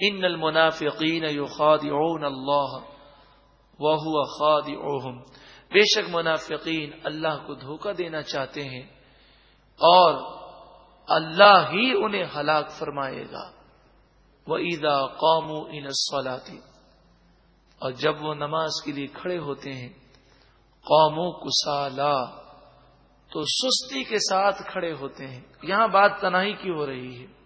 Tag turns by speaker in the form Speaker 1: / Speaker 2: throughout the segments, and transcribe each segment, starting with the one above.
Speaker 1: ان المنافقین يخادعون اللہ وهو خادعهم۔ بے شک منافقین اللہ کو دھوکہ دینا چاہتے ہیں اور اللہ ہی انہیں ہلاک فرمائے گا۔ وہ عیدا قوم انسولاتی اور جب وہ نماز کے لیے کھڑے ہوتے ہیں قوموں کسالا۔ تو سستی کے ساتھ کھڑے ہوتے ہیں۔ یہاں بات تناہی کی ہو رہی ہے۔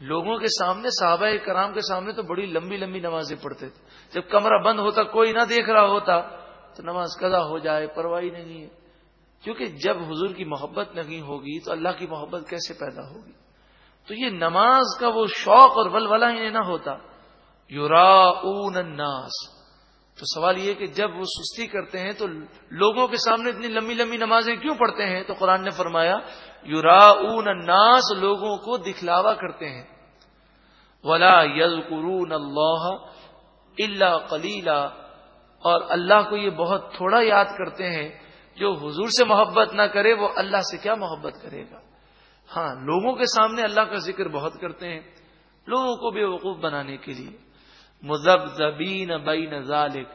Speaker 1: لوگوں کے سامنے، صحابہ کرام کے سامنے تو بڑی لمبی لمبی نمازیں پڑھتے تھے۔ جب کمرہ بند ہوتا، کوئی نہ دیکھ رہا ہوتا، تو نماز قضا ہو جائے، پرواہی نہیں ہے۔ کیونکہ جب حضور کی محبت نہیں ہوگی، تو اللہ کی محبت کیسے پیدا ہوگی؟ تو یہ نماز کا وہ شوق اور ولولہ انہیں نہ ہوتا۔ یورا الناس۔ تو سوال یہ کہ جب وہ سستی کرتے ہیں تو لوگوں کے سامنے اتنی لمبی لمبی نمازیں کیوں پڑھتے ہیں؟ تو قرآن نے فرمایا یورا الناس، لوگوں کو دکھلاوا کرتے ہیں۔ ولا یز قرون اللہ اللہ کلیلہ اور اللہ کو یہ بہت تھوڑا یاد کرتے ہیں، جو حضور سے محبت نہ کرے، وہ اللہ سے کیا محبت کرے گا؟ ہاں لوگوں کے سامنے اللہ کا ذکر بہت کرتے ہیں، لوگوں کو بے وقوف بنانے کے لیے۔ مذہب بین ذالک۔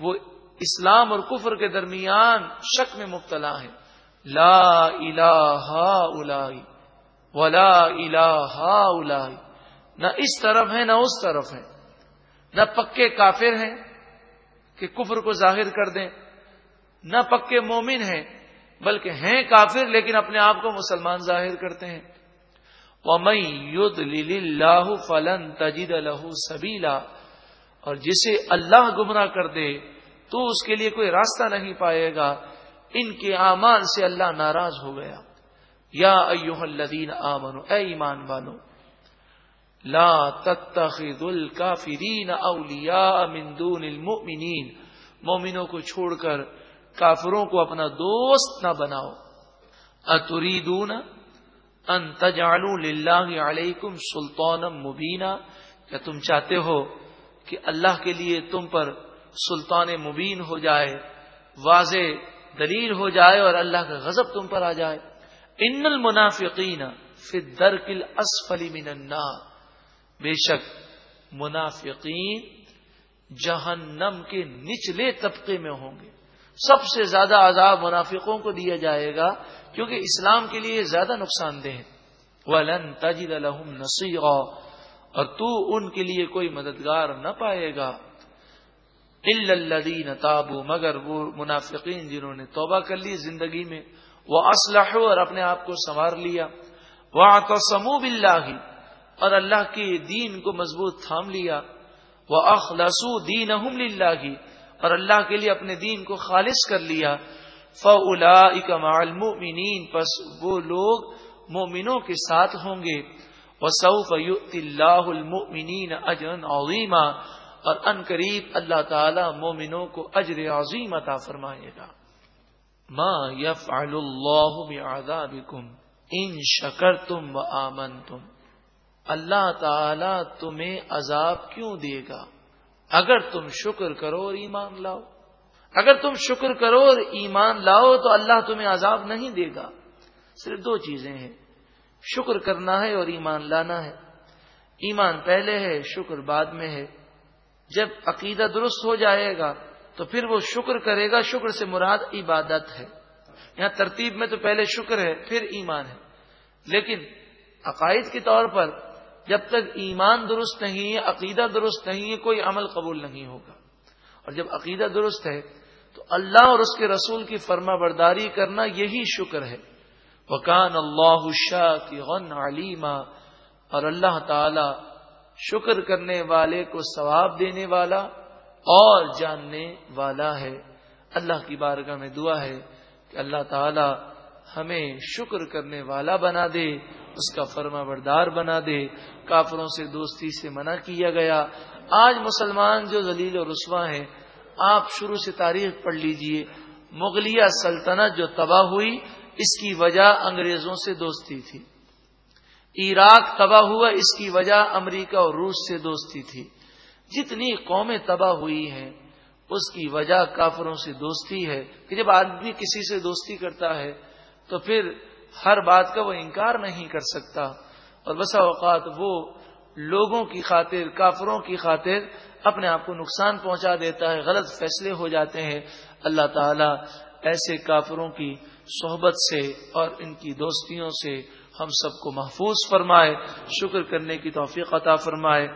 Speaker 1: وہ اسلام اور کفر کے درمیان شک میں مبتلا ہے لا الہ الائی ولا الہ الائی۔ نہ اس طرف ہے نہ اس طرف ہے نہ پکے کافر ہیں کہ کفر کو ظاہر کر دیں۔ نہ پکے مومن ہیں، بلکہ ہیں کافر لیکن اپنے آپ کو مسلمان ظاہر کرتے ہیں۔ اللہ فلن تجید الح سبیلا اور جسے اللہ گمراہ کر دے، تو اس کے لیے کوئی راستہ نہیں پائے گا۔ ان کے اعمال سے اللہ ناراض ہو گیا۔ یا ایوہ الذین آمنو، اے ایمان والو، لا تتخذ الكافرین اولیاء من دون المؤمنین۔ مومنوں کو چھوڑ کر کافروں کو اپنا دوست نہ بناؤ۔ اتریدون ان تجعلوا للہ علیکم سلطانا مبینہ کیا تم چاہتے ہو کہ اللہ کے لیے تم پر سلطان مبین ہو جائے، واضح دلیل ہو جائے اور اللہ کا غضب تم پر آ جائے۔ ان المنافقین فی الدرک الاسفل من النار۔ بے شک منافقین جہنم کے نچلے طبقے میں ہوں گے۔ سب سے زیادہ عذاب منافقوں کو دیا جائے گا کیونکہ اسلام کے لیے زیادہ نقصان دہ ولن تجد لهم نصيرا اور تو ان کے لیے کوئی مددگار نہ پائے گا۔ الدین تابو مگر وہ منافقین جنہوں نے توبہ کر لی زندگی میں وہ اسلح اور اپنے آپ کو سنوار لیا۔ وہ تو سمو اور اللہ کے دین کو مضبوط تھام لیا۔ وہ اخلاسو دین اور اللہ کے لیے اپنے دین کو خالص کر لیا۔ فلا اکمال مومنین پس وہ لوگ مومنوں کے ساتھ ہوں گے۔ وسوف اللہ المؤمنین اجرا عظیما، اور ان قریب اللہ تعالی مومنوں کو اجر عظیم عطا فرمائے گا۔ ما يفعل اللہ بعذابکم ان شکرتم و اللہ تعالی تمہیں عذاب کیوں دے گا؟ اگر تم شکر کرو اور ایمان لاؤ۔ اگر تم شکر کرو اور ایمان لاؤ تو اللہ تمہیں عذاب نہیں دے گا۔ صرف دو چیزیں ہیں۔ شکر کرنا ہے اور ایمان لانا ہے۔ ایمان پہلے ہے، شکر بعد میں ہے۔ جب عقیدہ درست ہو جائے گا تو پھر وہ شکر کرے گا، شکر سے مراد عبادت ہے۔ یہاں ترتیب میں تو پہلے شکر ہے، پھر ایمان ہے۔ لیکن عقائد کے طور پر جب تک ایمان درست نہیں ہے، عقیدہ درست نہیں ہے، کوئی عمل قبول نہیں ہوگا۔ اور جب عقیدہ درست ہے تو اللہ اور اس کے رسول کی فرما برداری کرنا یہی شکر ہے۔ وکان اللہ شاہ کی غن علیما اور اللہ تعالی شکر کرنے والے کو ثواب دینے والا اور جاننے والا ہے۔ اللہ کی بارگاہ میں دعا ہے کہ اللہ تعالی ہمیں شکر کرنے والا بنا دے، اس کا فرما بردار بنا دے۔ کافروں سے دوستی سے منع کیا گیا۔ آج مسلمان جو ذلیل و رسوا ہیں، آپ شروع سے تاریخ پڑھ لیجیے۔ مغلیہ سلطنت جو تباہ ہوئی اس کی وجہ انگریزوں سے دوستی تھی۔ عراق تباہ ہوا، اس کی وجہ امریکہ اور روس سے دوستی تھی۔ جتنی قومیں تباہ ہوئی ہیں، اس کی وجہ کافروں سے دوستی ہے کہ جب آدمی کسی سے دوستی کرتا ہے، تو پھر ہر بات کا وہ انکار نہیں کر سکتا۔ اور بسا اوقات وہ لوگوں کی خاطر، کافروں کی خاطر اپنے آپ کو نقصان پہنچا دیتا ہے، غلط فیصلے ہو جاتے ہیں۔ اللہ تعالیٰ ایسے کافروں کی صحبت سے اور ان کی دوستیوں سے ہم سب کو محفوظ فرمائے، شکر کرنے کی توفیق عطا فرمائے۔